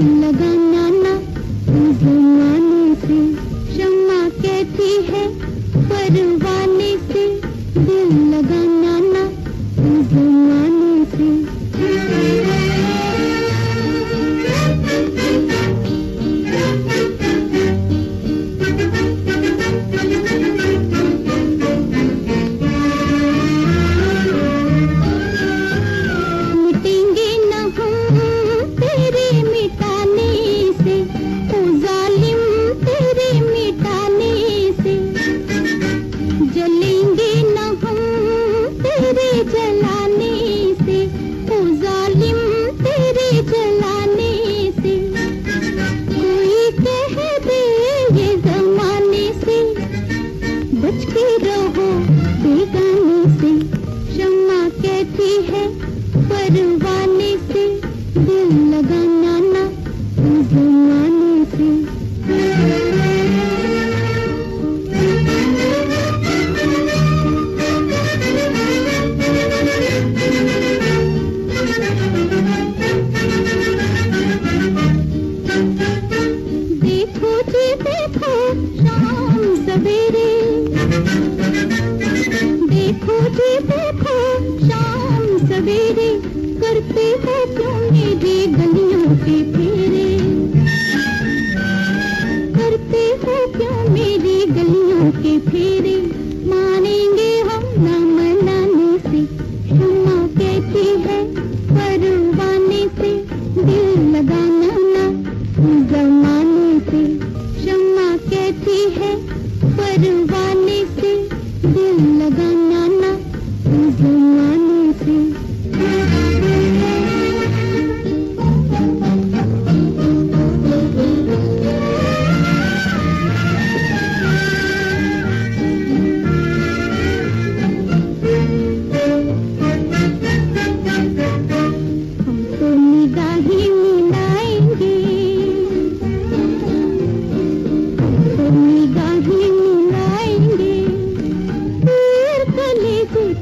दिल नाना ना करते हो गलियों के फेरे। करते क्यों मेरी गलियों के फेरे। मानेंगे हम मनाने से, क्षमा है परवाने से। दिल लगाना ना जमाने से, क्षमा है दिल लगाना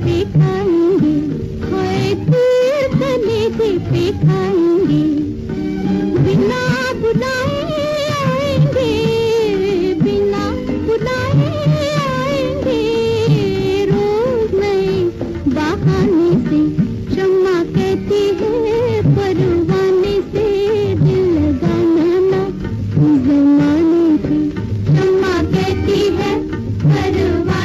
पे खाएँगे हाय तीर कलेजे पे खाएँगे बिना बुलाए आएँगे, बिना बुलाए आएँगे। रोज नए बहाने से, क्षमा कहती है, परवाने से दिल लगाना ना जमाने से। क्षमा कहती है, परवाने